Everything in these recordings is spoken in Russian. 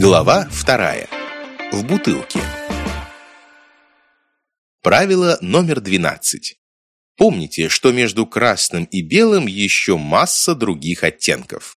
Глава вторая. В бутылке. Правило номер 12. Помните, что между красным и белым еще масса других оттенков.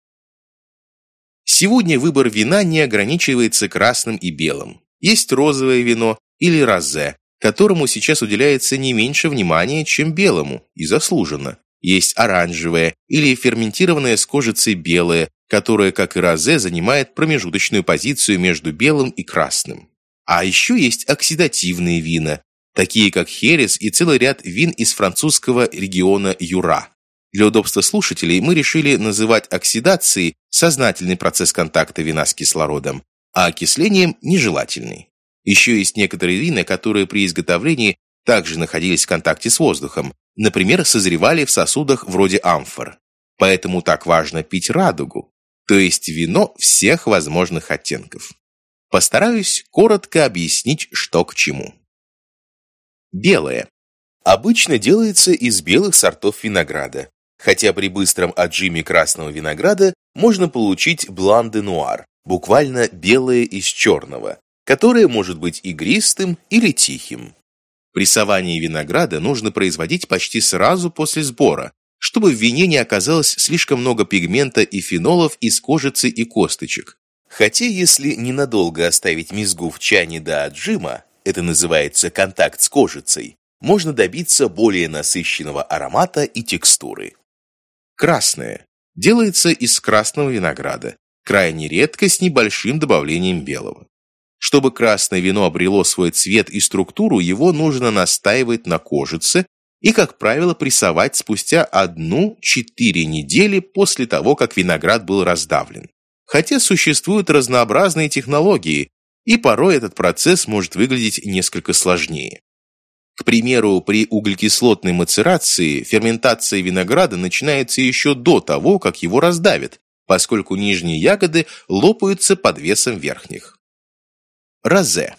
Сегодня выбор вина не ограничивается красным и белым. Есть розовое вино или розе, которому сейчас уделяется не меньше внимания, чем белому, и заслуженно. Есть оранжевое или ферментированное с кожицей белое, которое, как и розе, занимает промежуточную позицию между белым и красным. А еще есть оксидативные вина, такие как херес и целый ряд вин из французского региона Юра. Для удобства слушателей мы решили называть оксидацией сознательный процесс контакта вина с кислородом, а окислением – нежелательный. Еще есть некоторые вина, которые при изготовлении также находились в контакте с воздухом, например, созревали в сосудах вроде амфор. Поэтому так важно пить радугу, то есть вино всех возможных оттенков. Постараюсь коротко объяснить, что к чему. Белое. Обычно делается из белых сортов винограда, хотя при быстром отжиме красного винограда можно получить блан де нуар, буквально белое из черного, которое может быть игристым или тихим. Прессование винограда нужно производить почти сразу после сбора, чтобы в вине не оказалось слишком много пигмента и фенолов из кожицы и косточек. Хотя если ненадолго оставить мезгу в чане до отжима, это называется контакт с кожицей, можно добиться более насыщенного аромата и текстуры. Красное. Делается из красного винограда, крайне редко с небольшим добавлением белого. Чтобы красное вино обрело свой цвет и структуру, его нужно настаивать на кожице и, как правило, прессовать спустя одну-четыре недели после того, как виноград был раздавлен. Хотя существуют разнообразные технологии, и порой этот процесс может выглядеть несколько сложнее. К примеру, при углекислотной мацерации ферментация винограда начинается еще до того, как его раздавят, поскольку нижние ягоды лопаются под весом верхних. Розе.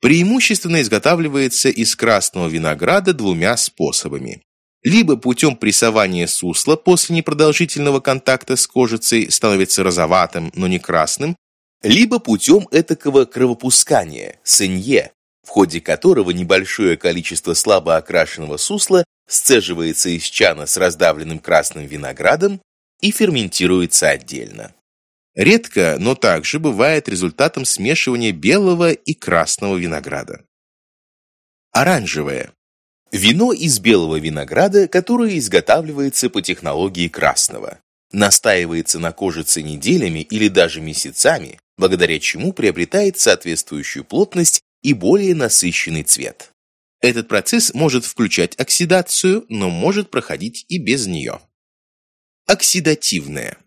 Преимущественно изготавливается из красного винограда двумя способами. Либо путем прессования сусла после непродолжительного контакта с кожицей становится розоватым, но не красным, либо путем этакого кровопускания, сенье, в ходе которого небольшое количество слабо окрашенного сусла сцеживается из чана с раздавленным красным виноградом и ферментируется отдельно. Редко, но также бывает результатом смешивания белого и красного винограда. Оранжевое. Вино из белого винограда, которое изготавливается по технологии красного. Настаивается на кожице неделями или даже месяцами, благодаря чему приобретает соответствующую плотность и более насыщенный цвет. Этот процесс может включать оксидацию, но может проходить и без нее. Оксидативное.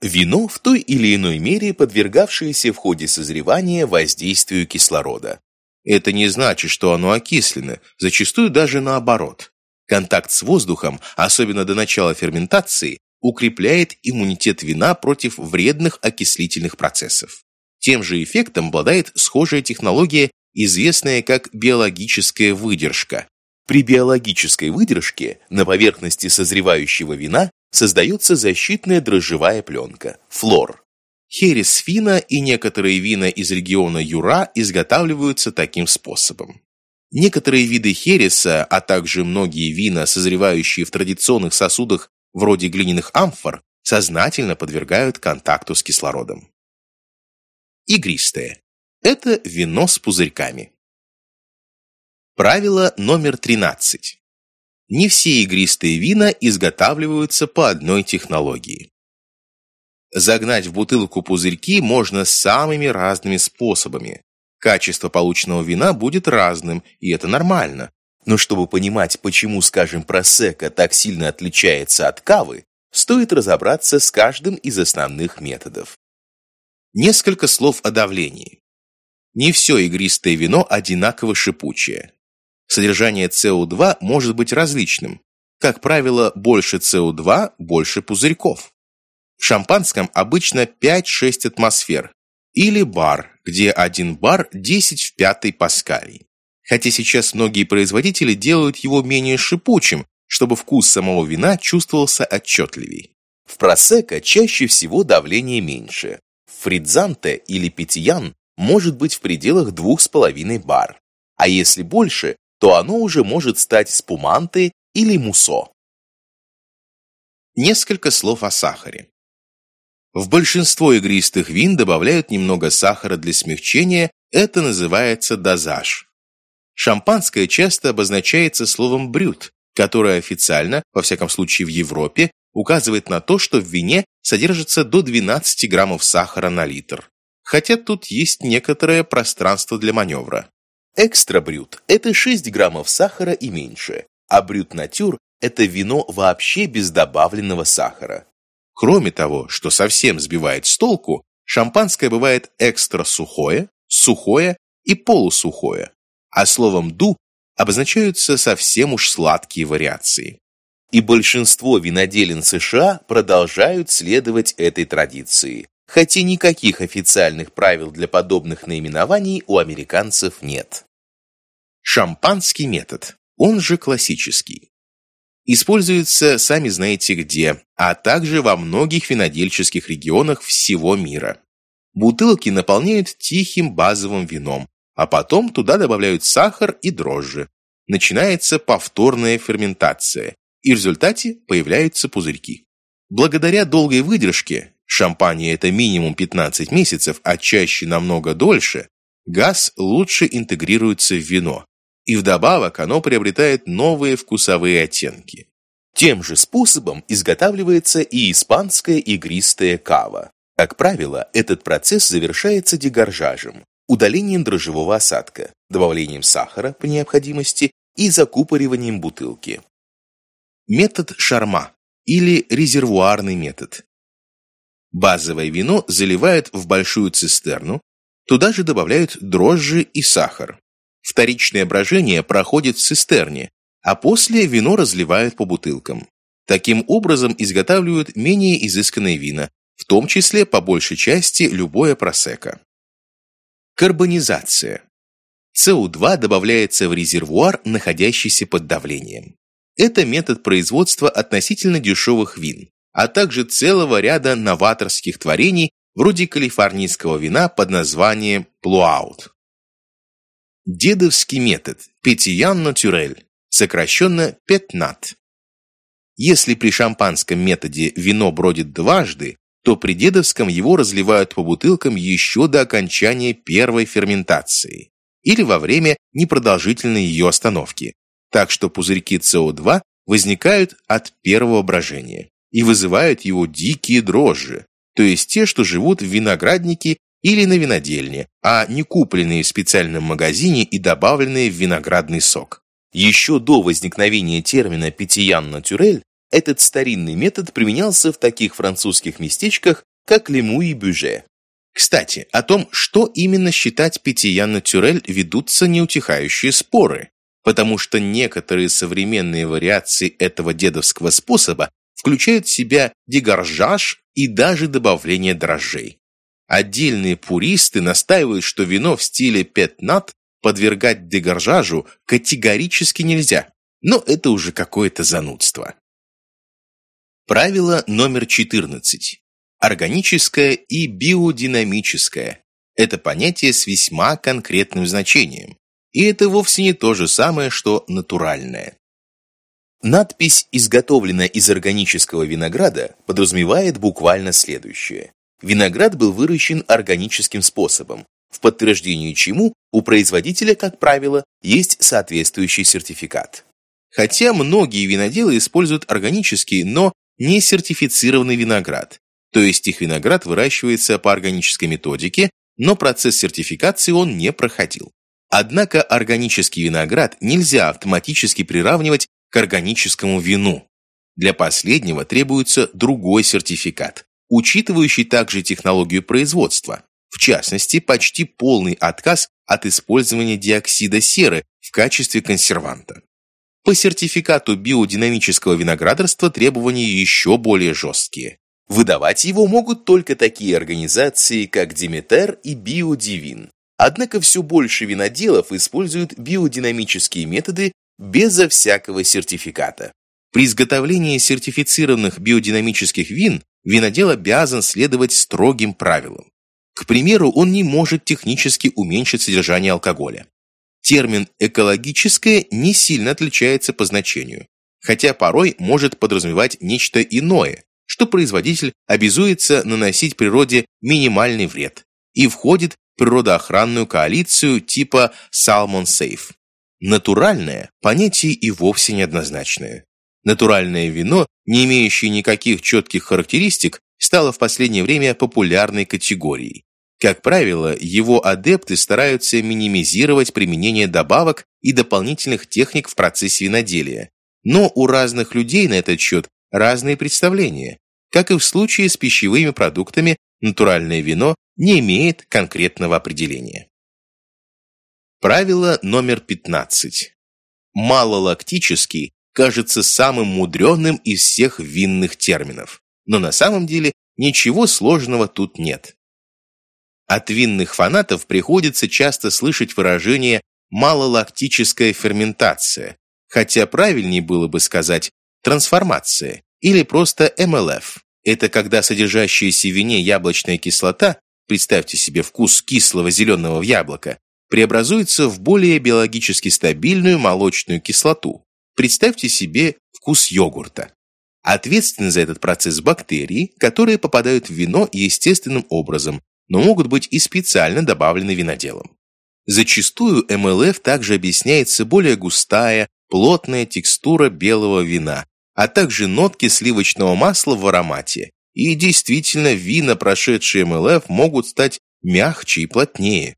Вино в той или иной мере подвергавшееся в ходе созревания воздействию кислорода. Это не значит, что оно окислено, зачастую даже наоборот. Контакт с воздухом, особенно до начала ферментации, укрепляет иммунитет вина против вредных окислительных процессов. Тем же эффектом обладает схожая технология, известная как биологическая выдержка. При биологической выдержке на поверхности созревающего вина создается защитная дрожжевая пленка – флор. Херес фина и некоторые вина из региона Юра изготавливаются таким способом. Некоторые виды хереса, а также многие вина, созревающие в традиционных сосудах вроде глиняных амфор, сознательно подвергают контакту с кислородом. Игристое. Это вино с пузырьками. Правило номер 13. Не все игристые вина изготавливаются по одной технологии. Загнать в бутылку пузырьки можно самыми разными способами. Качество полученного вина будет разным, и это нормально. Но чтобы понимать, почему, скажем, просека так сильно отличается от кавы, стоит разобраться с каждым из основных методов. Несколько слов о давлении. Не все игристое вино одинаково шипучее. Содержание СО2 может быть различным. Как правило, больше СО2 – больше пузырьков. В шампанском обычно 5-6 атмосфер, или бар, где один бар 10 в пятой паскалей. Хотя сейчас многие производители делают его менее шипучим, чтобы вкус самого вина чувствовался отчетливей. В просека чаще всего давление меньше. В фридзанте или питьян может быть в пределах 2,5 бар, а если больше, то оно уже может стать спуманте или мусо. Несколько слов о сахаре. В большинство игристых вин добавляют немного сахара для смягчения, это называется дозаж. Шампанское часто обозначается словом «брют», которое официально, во всяком случае в Европе, указывает на то, что в вине содержится до 12 граммов сахара на литр. Хотя тут есть некоторое пространство для маневра. Экстра брют – это 6 граммов сахара и меньше, а брют натюр – это вино вообще без добавленного сахара. Кроме того, что совсем сбивает с толку, шампанское бывает экстра сухое, сухое и полусухое, а словом «ду» обозначаются совсем уж сладкие вариации. И большинство виноделин США продолжают следовать этой традиции, хотя никаких официальных правил для подобных наименований у американцев нет. Шампанский метод, он же классический. Используется сами знаете где, а также во многих винодельческих регионах всего мира. Бутылки наполняют тихим базовым вином, а потом туда добавляют сахар и дрожжи. Начинается повторная ферментация, и в результате появляются пузырьки. Благодаря долгой выдержке, шампане это минимум 15 месяцев, а чаще намного дольше, газ лучше интегрируется в вино, и вдобавок оно приобретает новые вкусовые оттенки. Тем же способом изготавливается и испанская игристая кава. Как правило, этот процесс завершается дегоржажем, удалением дрожжевого осадка, добавлением сахара по необходимости и закупориванием бутылки. Метод шарма или резервуарный метод. Базовое вино заливают в большую цистерну, туда же добавляют дрожжи и сахар. Вторичное брожение проходит в цистерне, а после вино разливают по бутылкам. Таким образом изготавливают менее изысканные вина, в том числе по большей части любое просека. Карбонизация. СО2 добавляется в резервуар, находящийся под давлением. Это метод производства относительно дешевых вин, а также целого ряда новаторских творений вроде калифорнийского вина под названием Плуаут. Дедовский метод Петиян Натюрель, сокращенно Петнат. Если при шампанском методе вино бродит дважды, то при дедовском его разливают по бутылкам еще до окончания первой ферментации или во время непродолжительной ее остановки, так что пузырьки СО2 возникают от первого брожения и вызывают его дикие дрожжи, то есть те, что живут в винограднике или на винодельне, а не купленные в специальном магазине и добавленные в виноградный сок. Еще до возникновения термина «питьян натюрель» этот старинный метод применялся в таких французских местечках, как Лему и Бюже. Кстати, о том, что именно считать питьян натюрель, ведутся неутихающие споры, потому что некоторые современные вариации этого дедовского способа включают в себя дегоржаж и даже добавление дрожжей. Отдельные пуристы настаивают, что вино в стиле петнат подвергать дегоржажу категорически нельзя, но это уже какое-то занудство. Правило номер 14. Органическое и биодинамическое. Это понятие с весьма конкретным значением. И это вовсе не то же самое, что натуральное. Надпись «Изготовлена из органического винограда» подразумевает буквально следующее. Виноград был выращен органическим способом, в подтверждении чему у производителя, как правило, есть соответствующий сертификат. Хотя многие виноделы используют органический, но не сертифицированный виноград, то есть их виноград выращивается по органической методике, но процесс сертификации он не проходил. Однако органический виноград нельзя автоматически приравнивать к органическому вину. Для последнего требуется другой сертификат учитывающий также технологию производства, в частности, почти полный отказ от использования диоксида серы в качестве консерванта. По сертификату биодинамического виноградарства требования еще более жесткие. Выдавать его могут только такие организации, как Диметер и Биодивин. Однако все больше виноделов используют биодинамические методы безо всякого сертификата. При изготовлении сертифицированных биодинамических вин винодел обязан следовать строгим правилам. К примеру, он не может технически уменьшить содержание алкоголя. Термин «экологическое» не сильно отличается по значению, хотя порой может подразумевать нечто иное, что производитель обязуется наносить природе минимальный вред и входит в природоохранную коалицию типа Salmon Safe. Натуральное – понятие и вовсе неоднозначное. Натуральное вино, не имеющее никаких четких характеристик, стало в последнее время популярной категорией. Как правило, его адепты стараются минимизировать применение добавок и дополнительных техник в процессе виноделия. Но у разных людей на этот счет разные представления. Как и в случае с пищевыми продуктами, натуральное вино не имеет конкретного определения. Правило номер 15. Малолактический кажется самым мудреным из всех винных терминов, но на самом деле ничего сложного тут нет. От винных фанатов приходится часто слышать выражение «малолактическая ферментация», хотя правильнее было бы сказать «трансформация» или просто МЛФ. Это когда содержащаяся в вине яблочная кислота, представьте себе вкус кислого зеленого яблока, преобразуется в более биологически стабильную молочную кислоту. Представьте себе вкус йогурта. Ответственны за этот процесс бактерии, которые попадают в вино естественным образом, но могут быть и специально добавлены виноделом. Зачастую МЛФ также объясняется более густая, плотная текстура белого вина, а также нотки сливочного масла в аромате. И действительно, вина, прошедшие МЛФ, могут стать мягче и плотнее.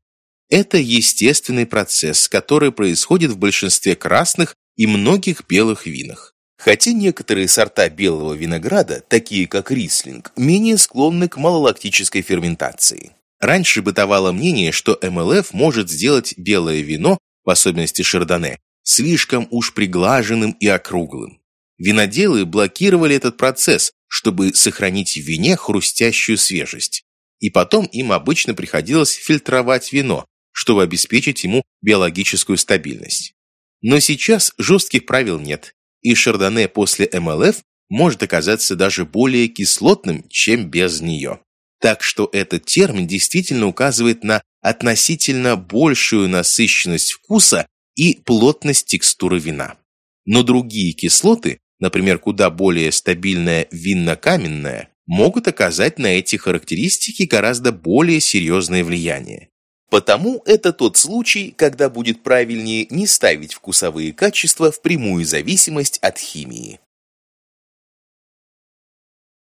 Это естественный процесс, который происходит в большинстве красных и многих белых винах. Хотя некоторые сорта белого винограда, такие как рислинг, менее склонны к малолактической ферментации. Раньше бытовало мнение, что МЛФ может сделать белое вино, в особенности шардоне, слишком уж приглаженным и округлым. Виноделы блокировали этот процесс, чтобы сохранить в вине хрустящую свежесть. И потом им обычно приходилось фильтровать вино, чтобы обеспечить ему биологическую стабильность. Но сейчас жестких правил нет, и шардоне после МЛФ может оказаться даже более кислотным, чем без нее. Так что этот термин действительно указывает на относительно большую насыщенность вкуса и плотность текстуры вина. Но другие кислоты, например, куда более стабильная винно-каменная, могут оказать на эти характеристики гораздо более серьезное влияние. Потому это тот случай, когда будет правильнее не ставить вкусовые качества в прямую зависимость от химии.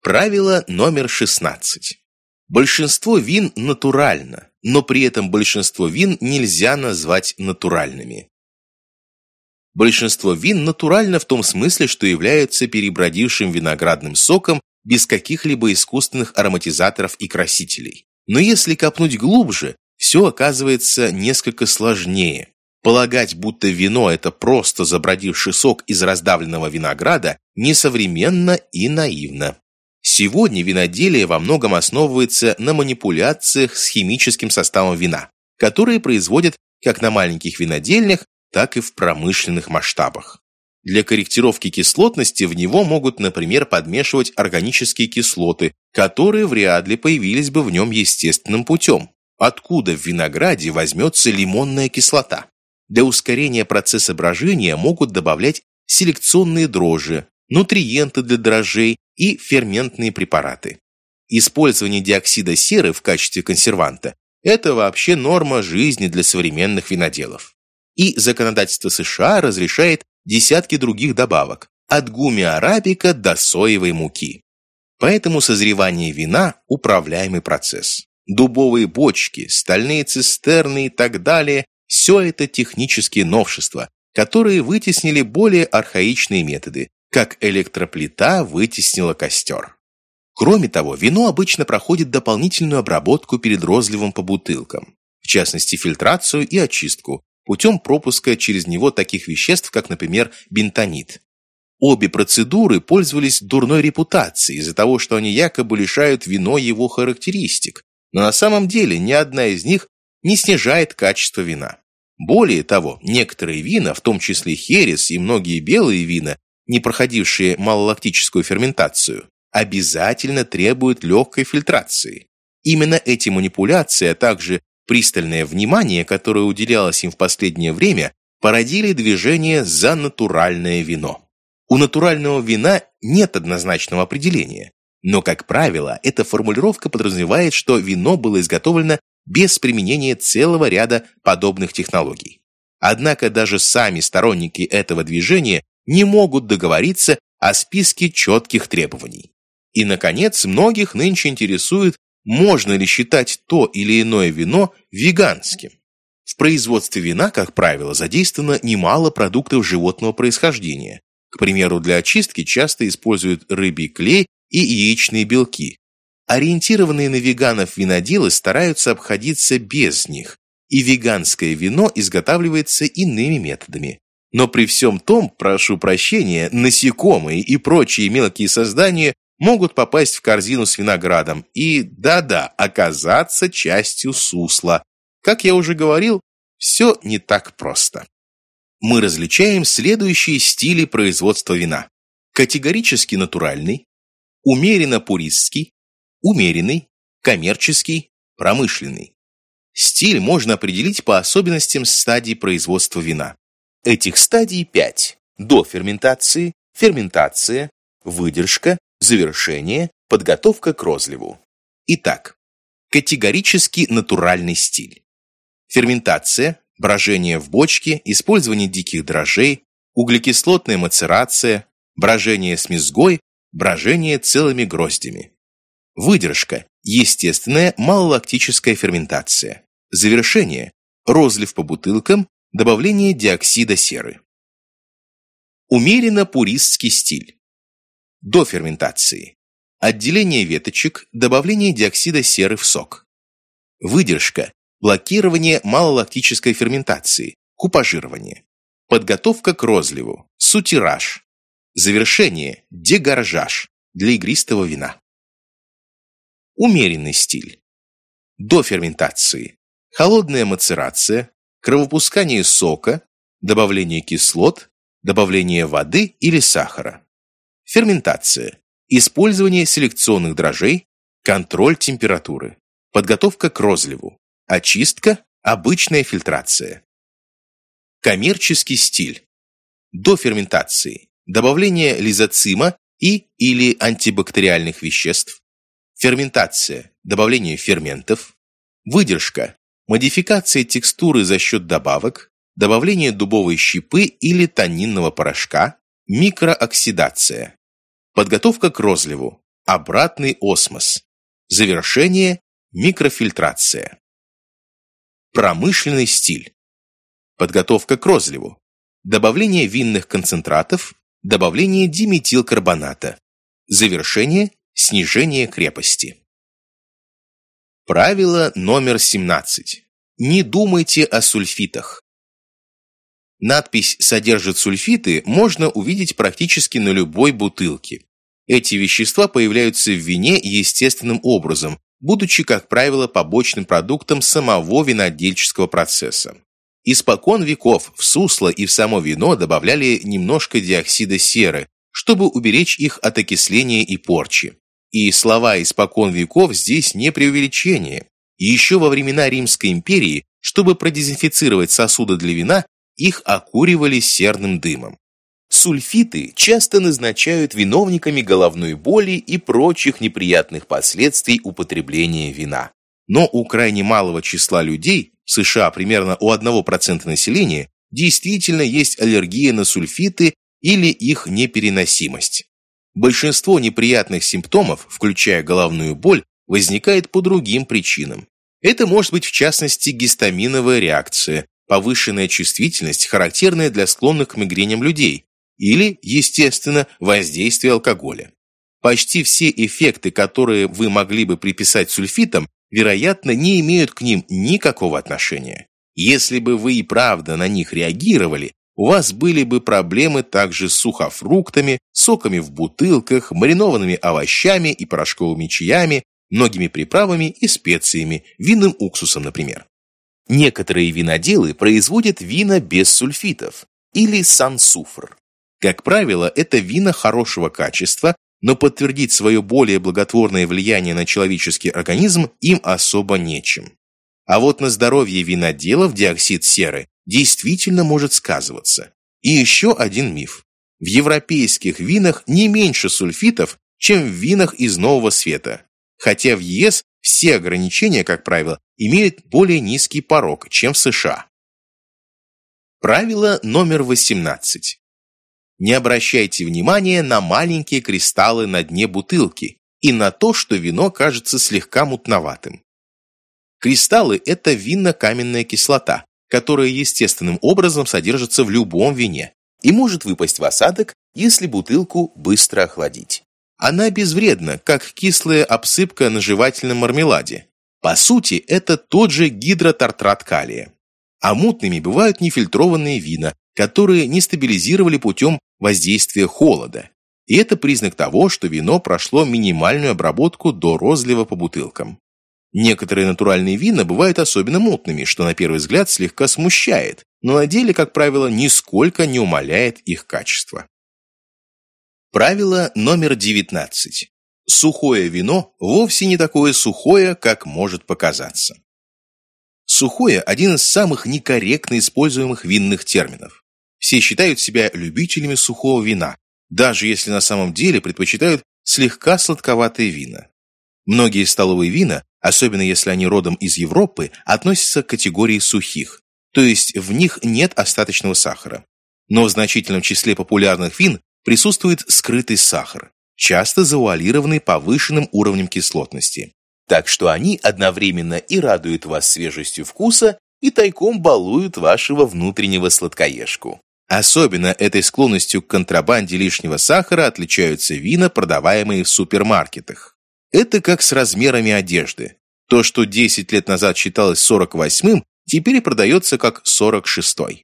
Правило номер 16. Большинство вин натурально, но при этом большинство вин нельзя назвать натуральными. Большинство вин натурально в том смысле, что являются перебродившим виноградным соком без каких-либо искусственных ароматизаторов и красителей. Но если копнуть глубже, все оказывается несколько сложнее. Полагать, будто вино – это просто забродивший сок из раздавленного винограда, несовременно и наивно. Сегодня виноделие во многом основывается на манипуляциях с химическим составом вина, которые производят как на маленьких винодельнях, так и в промышленных масштабах. Для корректировки кислотности в него могут, например, подмешивать органические кислоты, которые вряд ли появились бы в нем естественным путем откуда в винограде возьмется лимонная кислота. Для ускорения процесса брожения могут добавлять селекционные дрожжи, нутриенты для дрожжей и ферментные препараты. Использование диоксида серы в качестве консерванта – это вообще норма жизни для современных виноделов. И законодательство США разрешает десятки других добавок, от гуми арабика до соевой муки. Поэтому созревание вина – управляемый процесс дубовые бочки, стальные цистерны и так далее – все это технические новшества, которые вытеснили более архаичные методы, как электроплита вытеснила костер. Кроме того, вино обычно проходит дополнительную обработку перед розливом по бутылкам, в частности фильтрацию и очистку, путем пропуска через него таких веществ, как, например, бентонит. Обе процедуры пользовались дурной репутацией из-за того, что они якобы лишают вино его характеристик, но на самом деле ни одна из них не снижает качество вина. Более того, некоторые вина, в том числе херес и многие белые вина, не проходившие малолактическую ферментацию, обязательно требуют легкой фильтрации. Именно эти манипуляции, а также пристальное внимание, которое уделялось им в последнее время, породили движение за натуральное вино. У натурального вина нет однозначного определения, но, как правило, эта формулировка подразумевает, что вино было изготовлено без применения целого ряда подобных технологий. Однако даже сами сторонники этого движения не могут договориться о списке четких требований. И, наконец, многих нынче интересует, можно ли считать то или иное вино веганским. В производстве вина, как правило, задействовано немало продуктов животного происхождения. К примеру, для очистки часто используют рыбий клей и яичные белки. Ориентированные на веганов виноделы стараются обходиться без них, и веганское вино изготавливается иными методами. Но при всем том, прошу прощения, насекомые и прочие мелкие создания могут попасть в корзину с виноградом и, да-да, оказаться частью сусла. Как я уже говорил, все не так просто. Мы различаем следующие стили производства вина. Категорически натуральный, умеренно пуристский, умеренный, коммерческий, промышленный. Стиль можно определить по особенностям стадий производства вина. Этих стадий пять. До ферментации, ферментация, выдержка, завершение, подготовка к розливу. Итак, категорически натуральный стиль. Ферментация, брожение в бочке, использование диких дрожжей, углекислотная мацерация, брожение с мезгой, брожение целыми гроздями. Выдержка – естественная малолактическая ферментация. Завершение – розлив по бутылкам, добавление диоксида серы. Умеренно пуристский стиль. До ферментации. Отделение веточек, добавление диоксида серы в сок. Выдержка – блокирование малолактической ферментации, купажирование. Подготовка к розливу, сутираж. Завершение – дегоржаж для игристого вина. Умеренный стиль. До ферментации. Холодная мацерация, кровопускание сока, добавление кислот, добавление воды или сахара. Ферментация. Использование селекционных дрожжей, контроль температуры, подготовка к розливу, очистка, обычная фильтрация. Коммерческий стиль. До ферментации. Добавление лизоцима и или антибактериальных веществ, ферментация, добавление ферментов, выдержка, модификация текстуры за счет добавок, добавление дубовой щепы или тонинного порошка, микрооксидация, подготовка к розливу, обратный осмос, завершение, микрофильтрация. Промышленный стиль. Подготовка к розливу, добавление винных концентратов, добавление диметилкарбоната, завершение, Снижение крепости. Правило номер 17. Не думайте о сульфитах. Надпись «Содержит сульфиты» можно увидеть практически на любой бутылке. Эти вещества появляются в вине естественным образом, будучи, как правило, побочным продуктом самого винодельческого процесса. Испокон веков в сусло и в само вино добавляли немножко диоксида серы, чтобы уберечь их от окисления и порчи. И слова «испокон веков» здесь не преувеличение. Еще во времена Римской империи, чтобы продезинфицировать сосуды для вина, их окуривали серным дымом. Сульфиты часто назначают виновниками головной боли и прочих неприятных последствий употребления вина. Но у крайне малого числа людей, США примерно у 1% населения, действительно есть аллергия на сульфиты или их непереносимость. Большинство неприятных симптомов, включая головную боль, возникает по другим причинам. Это может быть в частности гистаминовая реакция, повышенная чувствительность, характерная для склонных к мигреням людей, или, естественно, воздействие алкоголя. Почти все эффекты, которые вы могли бы приписать сульфитам, вероятно, не имеют к ним никакого отношения. Если бы вы и правда на них реагировали, у вас были бы проблемы также с сухофруктами, соками в бутылках, маринованными овощами и порошковыми чаями, многими приправами и специями, винным уксусом, например. Некоторые виноделы производят вина без сульфитов или сансуфр. Как правило, это вина хорошего качества, но подтвердить свое более благотворное влияние на человеческий организм им особо нечем. А вот на здоровье виноделов диоксид серы действительно может сказываться. И еще один миф. В европейских винах не меньше сульфитов, чем в винах из Нового Света. Хотя в ЕС все ограничения, как правило, имеют более низкий порог, чем в США. Правило номер 18. Не обращайте внимания на маленькие кристаллы на дне бутылки и на то, что вино кажется слегка мутноватым. Кристаллы – это винно-каменная кислота, которая естественным образом содержится в любом вине и может выпасть в осадок, если бутылку быстро охладить. Она безвредна, как кислая обсыпка на жевательном мармеладе. По сути, это тот же гидротартрат калия. А мутными бывают нефильтрованные вина, которые не стабилизировали путем воздействия холода. И это признак того, что вино прошло минимальную обработку до розлива по бутылкам. Некоторые натуральные вина бывают особенно мутными, что на первый взгляд слегка смущает, но на деле, как правило, нисколько не умаляет их качество. Правило номер 19. Сухое вино вовсе не такое сухое, как может показаться. Сухое – один из самых некорректно используемых винных терминов. Все считают себя любителями сухого вина, даже если на самом деле предпочитают слегка сладковатые вина. Многие столовые вина, особенно если они родом из Европы, относятся к категории сухих, то есть в них нет остаточного сахара. Но в значительном числе популярных вин присутствует скрытый сахар, часто завуалированный повышенным уровнем кислотности. Так что они одновременно и радуют вас свежестью вкуса, и тайком балуют вашего внутреннего сладкоежку. Особенно этой склонностью к контрабанде лишнего сахара отличаются вина, продаваемые в супермаркетах. Это как с размерами одежды. То, что 10 лет назад считалось 48-м, теперь продается как 46-й.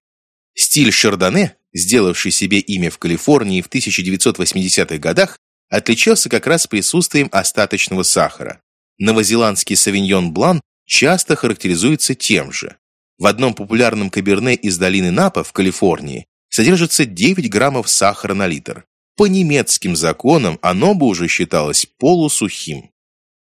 Стиль шардоне, сделавший себе имя в Калифорнии в 1980-х годах, отличался как раз присутствием остаточного сахара. Новозеландский савиньон блан часто характеризуется тем же. В одном популярном каберне из долины Напа в Калифорнии содержится 9 граммов сахара на литр. По немецким законам оно бы уже считалось полусухим.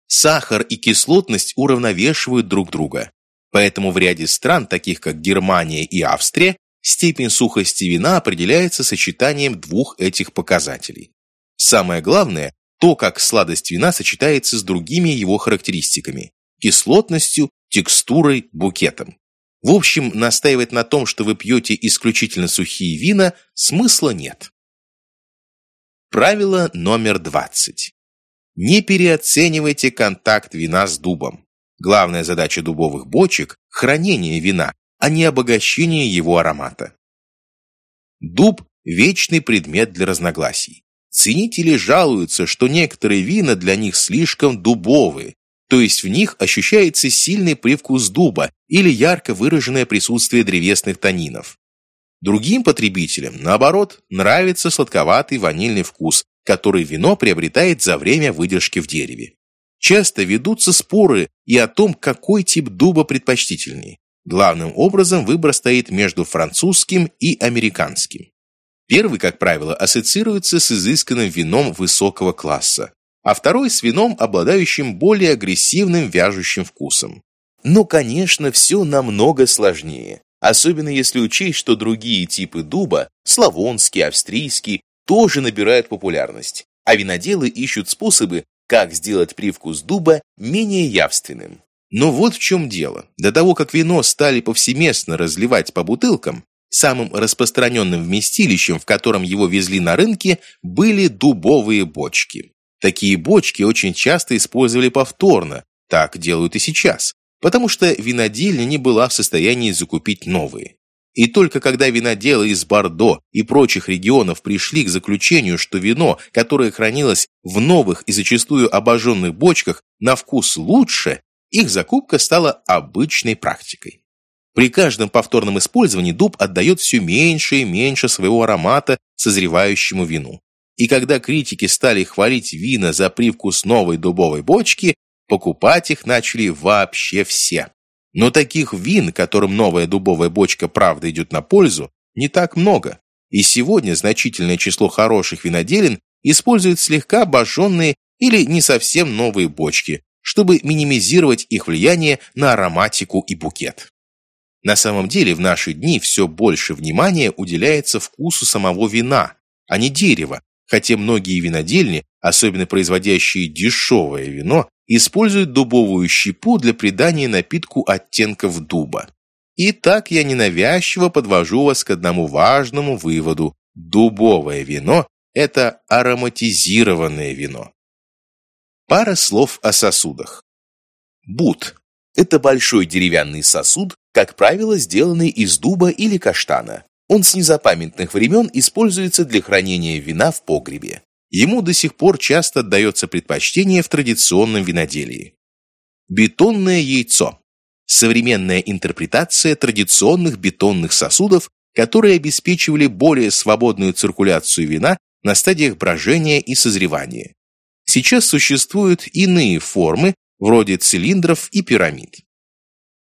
Сахар и кислотность уравновешивают друг друга. Поэтому в ряде стран, таких как Германия и Австрия, степень сухости вина определяется сочетанием двух этих показателей. Самое главное – то, как сладость вина сочетается с другими его характеристиками – кислотностью, текстурой, букетом. В общем, настаивать на том, что вы пьете исключительно сухие вина, смысла нет. Правило номер 20. Не переоценивайте контакт вина с дубом. Главная задача дубовых бочек – хранение вина, а не обогащение его аромата. Дуб – вечный предмет для разногласий. Ценители жалуются, что некоторые вина для них слишком дубовые, то есть в них ощущается сильный привкус дуба или ярко выраженное присутствие древесных танинов. Другим потребителям, наоборот, нравится сладковатый ванильный вкус, который вино приобретает за время выдержки в дереве. Часто ведутся споры и о том, какой тип дуба предпочтительней. Главным образом выбор стоит между французским и американским. Первый, как правило, ассоциируется с изысканным вином высокого класса, а второй с вином, обладающим более агрессивным вяжущим вкусом. Но, конечно, все намного сложнее. Особенно если учесть, что другие типы дуба, славонский, австрийский, тоже набирают популярность, а виноделы ищут способы, как сделать привкус дуба менее явственным. Но вот в чем дело. До того, как вино стали повсеместно разливать по бутылкам, самым распространенным вместилищем, в котором его везли на рынке, были дубовые бочки. Такие бочки очень часто использовали повторно, так делают и сейчас, потому что винодельня не была в состоянии закупить новые. И только когда виноделы из Бордо и прочих регионов пришли к заключению, что вино, которое хранилось в новых и зачастую обожженных бочках, на вкус лучше, их закупка стала обычной практикой. При каждом повторном использовании дуб отдает все меньше и меньше своего аромата созревающему вину. И когда критики стали хвалить вина за привкус новой дубовой бочки, Покупать их начали вообще все. Но таких вин, которым новая дубовая бочка правда идет на пользу, не так много. И сегодня значительное число хороших виноделин используют слегка обожженные или не совсем новые бочки, чтобы минимизировать их влияние на ароматику и букет. На самом деле в наши дни все больше внимания уделяется вкусу самого вина, а не дерева, хотя многие винодельни, особенно производящие дешевое вино, используют дубовую щепу для придания напитку оттенков дуба. И так я ненавязчиво подвожу вас к одному важному выводу. Дубовое вино – это ароматизированное вино. Пара слов о сосудах. Бут – это большой деревянный сосуд, как правило, сделанный из дуба или каштана. Он с незапамятных времен используется для хранения вина в погребе. Ему до сих пор часто отдается предпочтение в традиционном виноделии. Бетонное яйцо. Современная интерпретация традиционных бетонных сосудов, которые обеспечивали более свободную циркуляцию вина на стадиях брожения и созревания. Сейчас существуют иные формы, вроде цилиндров и пирамид.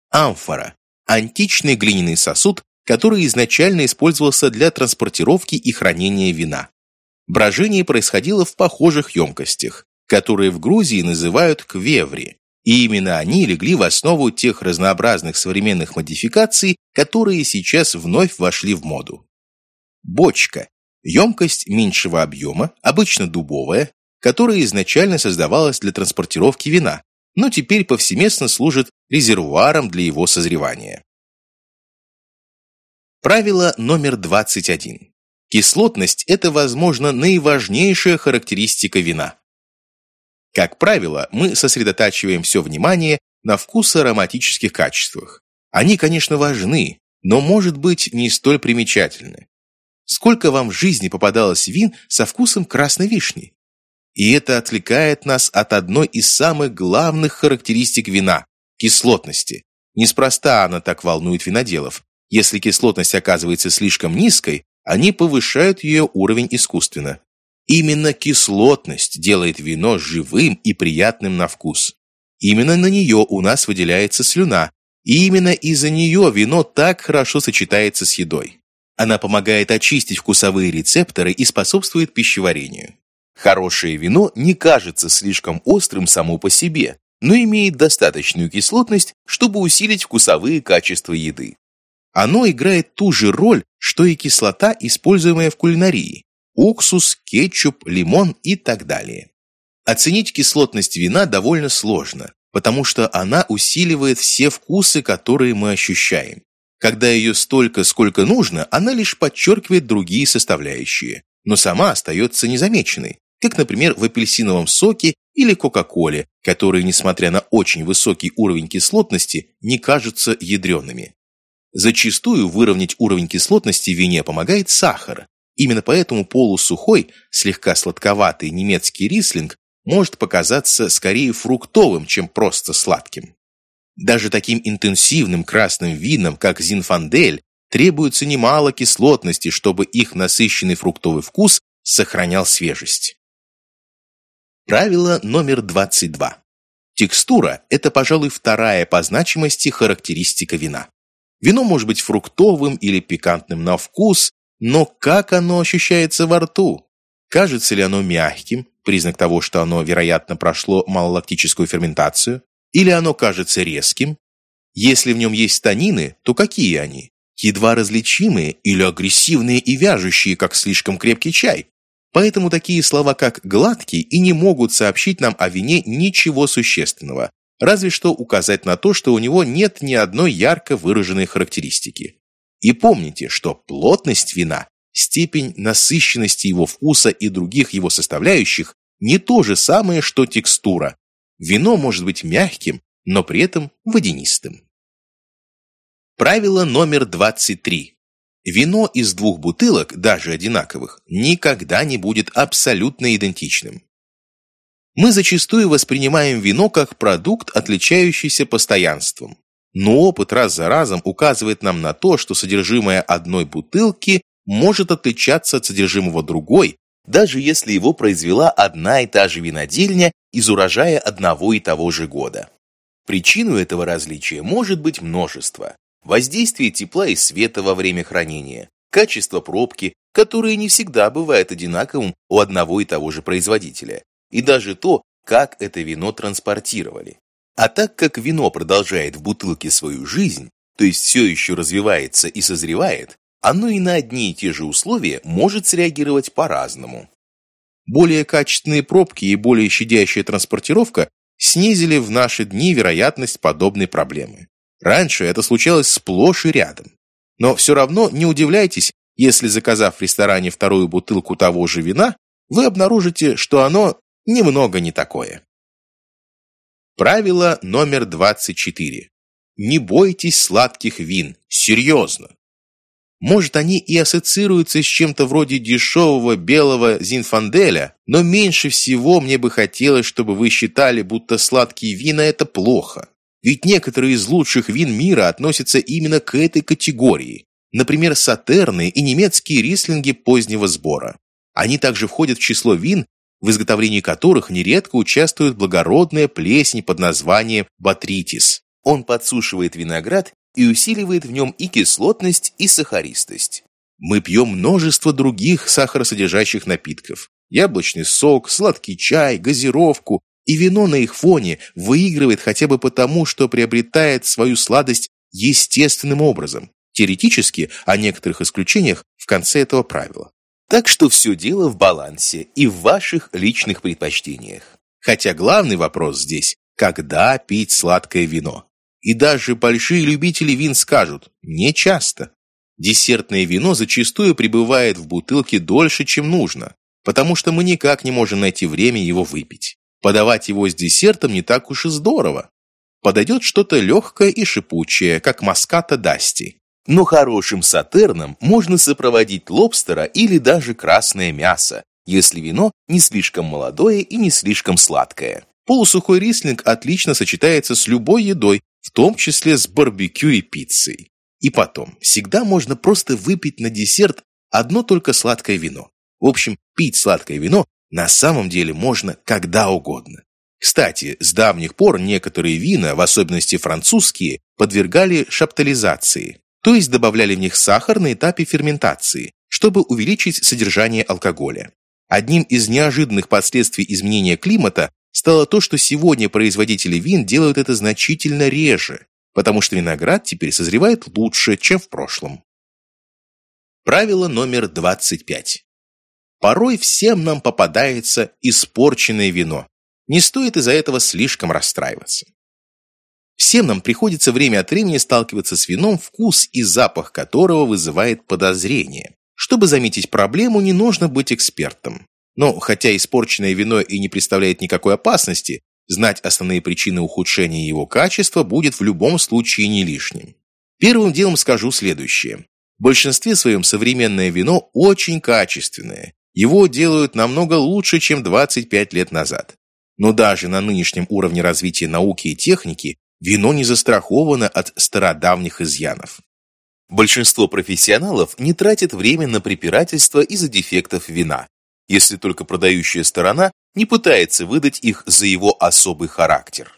Амфора – античный глиняный сосуд, который изначально использовался для транспортировки и хранения вина. Брожение происходило в похожих емкостях, которые в Грузии называют квеври, и именно они легли в основу тех разнообразных современных модификаций, которые сейчас вновь вошли в моду. Бочка – емкость меньшего объема, обычно дубовая, которая изначально создавалась для транспортировки вина, но теперь повсеместно служит резервуаром для его созревания. Правило номер 21. Кислотность – это, возможно, наиважнейшая характеристика вина. Как правило, мы сосредотачиваем все внимание на вкусо-ароматических качествах. Они, конечно, важны, но, может быть, не столь примечательны. Сколько вам в жизни попадалось вин со вкусом красной вишни? И это отвлекает нас от одной из самых главных характеристик вина – кислотности. Неспроста она так волнует виноделов. Если кислотность оказывается слишком низкой, они повышают ее уровень искусственно. Именно кислотность делает вино живым и приятным на вкус. Именно на нее у нас выделяется слюна, и именно из-за нее вино так хорошо сочетается с едой. Она помогает очистить вкусовые рецепторы и способствует пищеварению. Хорошее вино не кажется слишком острым само по себе, но имеет достаточную кислотность, чтобы усилить вкусовые качества еды. Оно играет ту же роль, что и кислота, используемая в кулинарии. Уксус, кетчуп, лимон и так далее. Оценить кислотность вина довольно сложно, потому что она усиливает все вкусы, которые мы ощущаем. Когда ее столько, сколько нужно, она лишь подчеркивает другие составляющие, но сама остается незамеченной, как, например, в апельсиновом соке или кока-коле, которые, несмотря на очень высокий уровень кислотности, не кажутся ядреными. Зачастую выровнять уровень кислотности в вине помогает сахар. Именно поэтому полусухой, слегка сладковатый немецкий рислинг может показаться скорее фруктовым, чем просто сладким. Даже таким интенсивным красным винам, как Зинфандель, требуется немало кислотности, чтобы их насыщенный фруктовый вкус сохранял свежесть. Правило номер 22. Текстура – это, пожалуй, вторая по значимости характеристика вина. Вино может быть фруктовым или пикантным на вкус, но как оно ощущается во рту? Кажется ли оно мягким, признак того, что оно, вероятно, прошло малолактическую ферментацию? Или оно кажется резким? Если в нем есть танины, то какие они? Едва различимые или агрессивные и вяжущие, как слишком крепкий чай? Поэтому такие слова, как «гладкий» и не могут сообщить нам о вине ничего существенного, разве что указать на то, что у него нет ни одной ярко выраженной характеристики. И помните, что плотность вина, степень насыщенности его вкуса и других его составляющих не то же самое, что текстура. Вино может быть мягким, но при этом водянистым. Правило номер 23. Вино из двух бутылок, даже одинаковых, никогда не будет абсолютно идентичным. Мы зачастую воспринимаем вино как продукт, отличающийся постоянством. Но опыт раз за разом указывает нам на то, что содержимое одной бутылки может отличаться от содержимого другой, даже если его произвела одна и та же винодельня из урожая одного и того же года. Причину этого различия может быть множество. Воздействие тепла и света во время хранения, качество пробки, которое не всегда бывает одинаковым у одного и того же производителя, и даже то, как это вино транспортировали. А так как вино продолжает в бутылке свою жизнь, то есть все еще развивается и созревает, оно и на одни и те же условия может среагировать по-разному. Более качественные пробки и более щадящая транспортировка снизили в наши дни вероятность подобной проблемы. Раньше это случалось сплошь и рядом. Но все равно не удивляйтесь, если, заказав в ресторане вторую бутылку того же вина, вы обнаружите, что оно немного не такое. Правило номер 24. Не бойтесь сладких вин. Серьезно. Может, они и ассоциируются с чем-то вроде дешевого белого зинфанделя, но меньше всего мне бы хотелось, чтобы вы считали, будто сладкие вина – это плохо. Ведь некоторые из лучших вин мира относятся именно к этой категории. Например, сатерны и немецкие рислинги позднего сбора. Они также входят в число вин, в изготовлении которых нередко участвует благородная плесень под названием батритис. Он подсушивает виноград и усиливает в нем и кислотность, и сахаристость. Мы пьем множество других сахаросодержащих напитков. Яблочный сок, сладкий чай, газировку, и вино на их фоне выигрывает хотя бы потому, что приобретает свою сладость естественным образом, теоретически о некоторых исключениях в конце этого правила. Так что все дело в балансе и в ваших личных предпочтениях. Хотя главный вопрос здесь – когда пить сладкое вино? И даже большие любители вин скажут «не часто». Десертное вино зачастую пребывает в бутылке дольше, чем нужно, потому что мы никак не можем найти время его выпить. Подавать его с десертом не так уж и здорово. Подойдет что-то легкое и шипучее, как маската дасти. Но хорошим сатерном можно сопроводить лобстера или даже красное мясо, если вино не слишком молодое и не слишком сладкое. Полусухой рислинг отлично сочетается с любой едой, в том числе с барбекю и пиццей. И потом, всегда можно просто выпить на десерт одно только сладкое вино. В общем, пить сладкое вино на самом деле можно когда угодно. Кстати, с давних пор некоторые вина, в особенности французские, подвергали шаптализации, то есть добавляли в них сахар на этапе ферментации, чтобы увеличить содержание алкоголя. Одним из неожиданных последствий изменения климата стало то, что сегодня производители вин делают это значительно реже, потому что виноград теперь созревает лучше, чем в прошлом. Правило номер 25. Порой всем нам попадается испорченное вино. Не стоит из-за этого слишком расстраиваться. Всем нам приходится время от времени сталкиваться с вином, вкус и запах которого вызывает подозрение. Чтобы заметить проблему, не нужно быть экспертом. Но хотя испорченное вино и не представляет никакой опасности, знать основные причины ухудшения его качества будет в любом случае не лишним. Первым делом скажу следующее. В большинстве своем современное вино очень качественное. Его делают намного лучше, чем 25 лет назад. Но даже на нынешнем уровне развития науки и техники вино не застраховано от стародавних изъянов. Большинство профессионалов не тратит время на препирательство из-за дефектов вина, если только продающая сторона не пытается выдать их за его особый характер.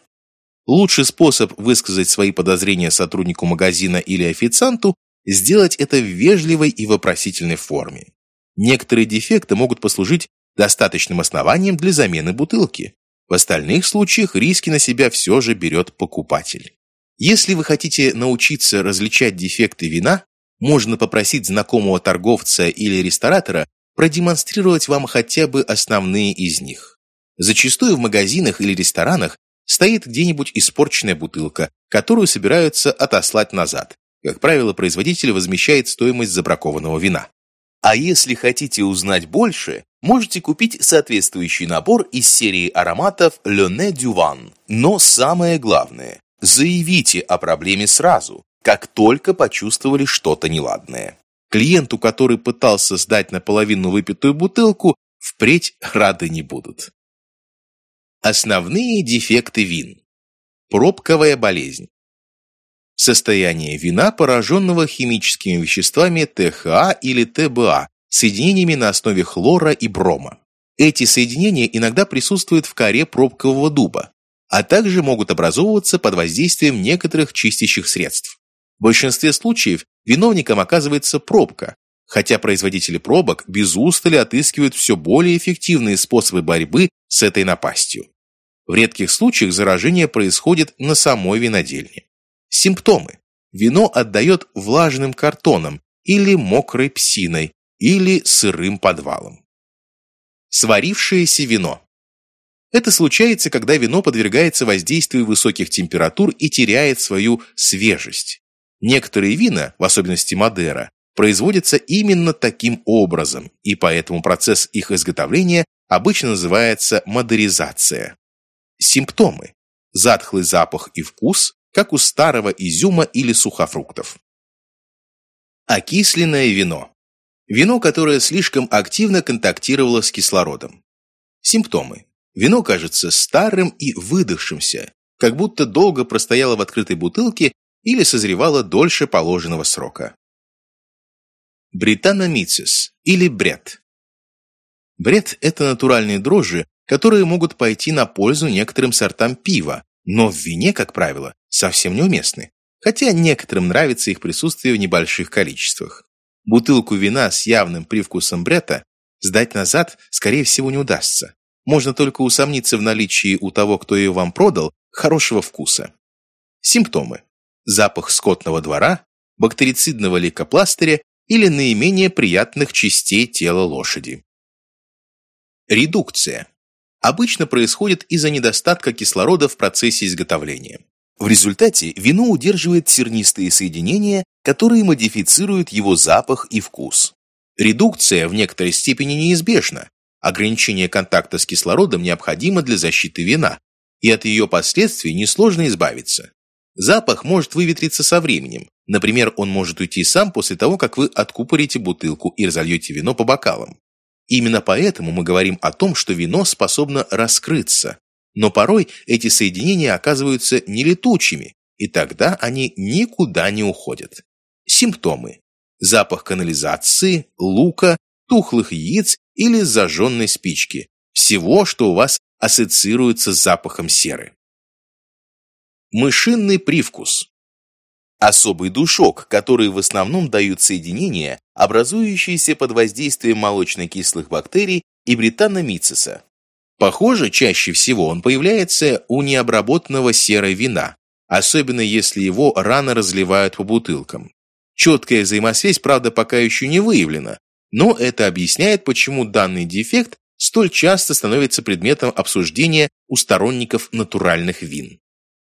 Лучший способ высказать свои подозрения сотруднику магазина или официанту – сделать это в вежливой и вопросительной форме. Некоторые дефекты могут послужить достаточным основанием для замены бутылки. В остальных случаях риски на себя все же берет покупатель. Если вы хотите научиться различать дефекты вина, можно попросить знакомого торговца или ресторатора продемонстрировать вам хотя бы основные из них. Зачастую в магазинах или ресторанах стоит где-нибудь испорченная бутылка, которую собираются отослать назад. Как правило, производитель возмещает стоимость забракованного вина. А если хотите узнать больше, можете купить соответствующий набор из серии ароматов Le Vin. Но самое главное, заявите о проблеме сразу, как только почувствовали что-то неладное. Клиенту, который пытался сдать наполовину выпитую бутылку, впредь рады не будут. Основные дефекты вин. Пробковая болезнь. Состояние вина, пораженного химическими веществами ТХА или ТБА, соединениями на основе хлора и брома. Эти соединения иногда присутствуют в коре пробкового дуба, а также могут образовываться под воздействием некоторых чистящих средств. В большинстве случаев виновником оказывается пробка, хотя производители пробок без устали отыскивают все более эффективные способы борьбы с этой напастью. В редких случаях заражение происходит на самой винодельне. Симптомы. Вино отдает влажным картоном или мокрой псиной, или сырым подвалом. Сварившееся вино. Это случается, когда вино подвергается воздействию высоких температур и теряет свою свежесть. Некоторые вина, в особенности Мадера, производятся именно таким образом, и поэтому процесс их изготовления обычно называется модеризация. Симптомы. Затхлый запах и вкус, как у старого изюма или сухофруктов. Окисленное вино. Вино, которое слишком активно контактировало с кислородом. Симптомы. Вино кажется старым и выдохшимся, как будто долго простояло в открытой бутылке или созревало дольше положенного срока. Британомицис или бред. Бред – это натуральные дрожжи, которые могут пойти на пользу некоторым сортам пива, но в вине, как правило, совсем неуместны, хотя некоторым нравится их присутствие в небольших количествах. Бутылку вина с явным привкусом брета сдать назад, скорее всего, не удастся. Можно только усомниться в наличии у того, кто ее вам продал, хорошего вкуса. Симптомы. Запах скотного двора, бактерицидного лейкопластыря или наименее приятных частей тела лошади. Редукция обычно происходит из-за недостатка кислорода в процессе изготовления. В результате вино удерживает сернистые соединения, которые модифицируют его запах и вкус. Редукция в некоторой степени неизбежна. Ограничение контакта с кислородом необходимо для защиты вина, и от ее последствий несложно избавиться. Запах может выветриться со временем. Например, он может уйти сам после того, как вы откупорите бутылку и разольете вино по бокалам. Именно поэтому мы говорим о том, что вино способно раскрыться. Но порой эти соединения оказываются нелетучими, и тогда они никуда не уходят. Симптомы. Запах канализации, лука, тухлых яиц или зажженной спички. Всего, что у вас ассоциируется с запахом серы. Мышинный привкус. Особый душок, который в основном дают соединения, образующиеся под воздействием молочно-кислых бактерий и британомицеса. Похоже, чаще всего он появляется у необработанного серой вина, особенно если его рано разливают по бутылкам. Четкая взаимосвязь, правда, пока еще не выявлена, но это объясняет, почему данный дефект столь часто становится предметом обсуждения у сторонников натуральных вин.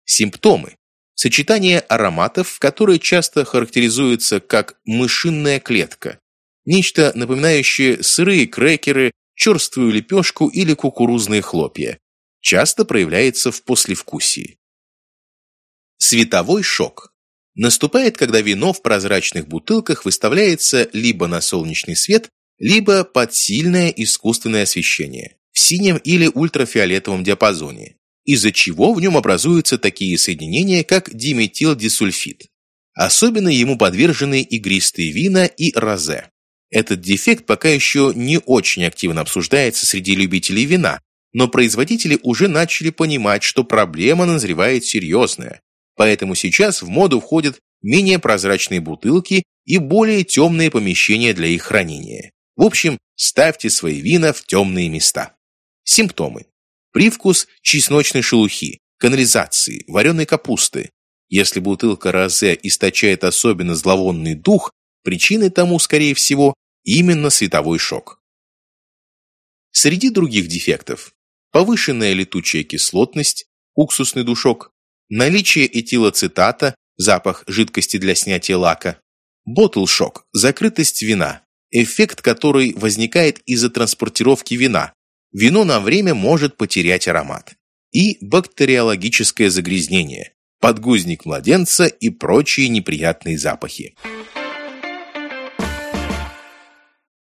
Симптомы. Сочетание ароматов, которые часто характеризуются как мышиная клетка. Нечто напоминающее сырые крекеры, черствую лепешку или кукурузные хлопья. Часто проявляется в послевкусии. Световой шок. Наступает, когда вино в прозрачных бутылках выставляется либо на солнечный свет, либо под сильное искусственное освещение в синем или ультрафиолетовом диапазоне из-за чего в нем образуются такие соединения, как диметилдисульфид. Особенно ему подвержены игристые вина и розе. Этот дефект пока еще не очень активно обсуждается среди любителей вина, но производители уже начали понимать, что проблема назревает серьезная. Поэтому сейчас в моду входят менее прозрачные бутылки и более темные помещения для их хранения. В общем, ставьте свои вина в темные места. Симптомы. Привкус чесночной шелухи, канализации, вареной капусты. Если бутылка розе источает особенно зловонный дух, причиной тому, скорее всего, именно световой шок. Среди других дефектов повышенная летучая кислотность, уксусный душок, наличие этилоцитата, запах жидкости для снятия лака, ботл-шок, закрытость вина, эффект, который возникает из-за транспортировки вина, вино на время может потерять аромат. И бактериологическое загрязнение, подгузник младенца и прочие неприятные запахи.